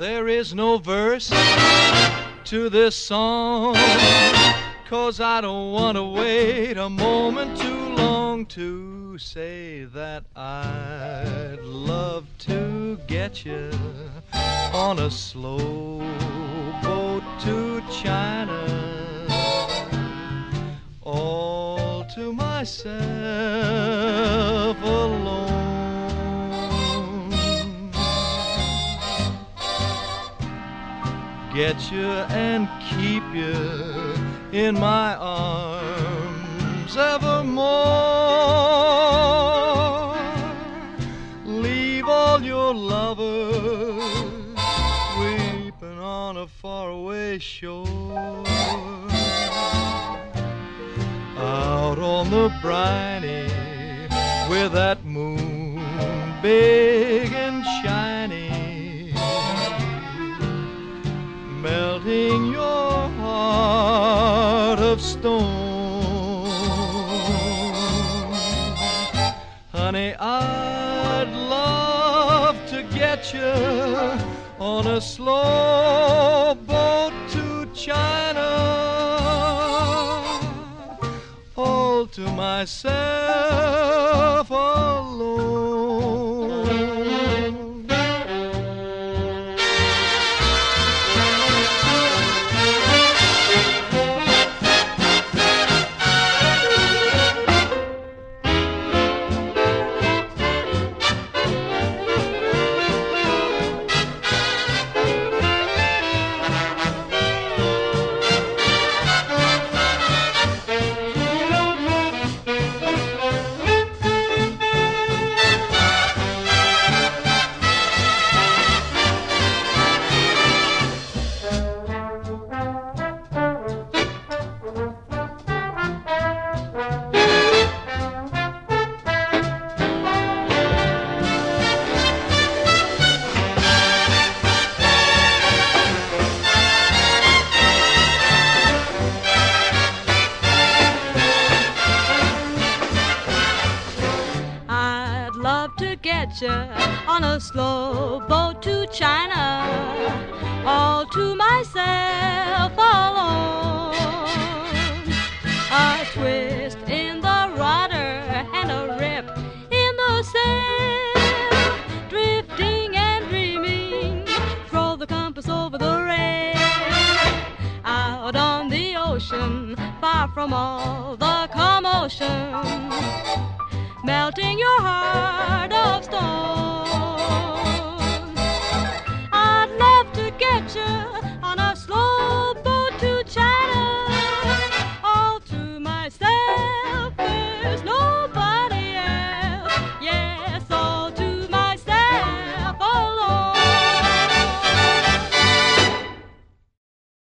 There is no verse to this song, cause I don't want to wait a moment too long to say that I'd love to get you on a slow boat to China, all to myself Get you and keep you in my arms evermore. Leave all your lovers weeping on a faraway shore. Out on the briny with that moon big melting your heart of stone. Honey, I'd love to get you on a slow boat to China, all to myself on a slow boat to China, all to myself alone. A twist in the rudder and a rip in the sail, drifting and dreaming, throw the compass over the rail. Out on the ocean, far from all the commotion melting your heart.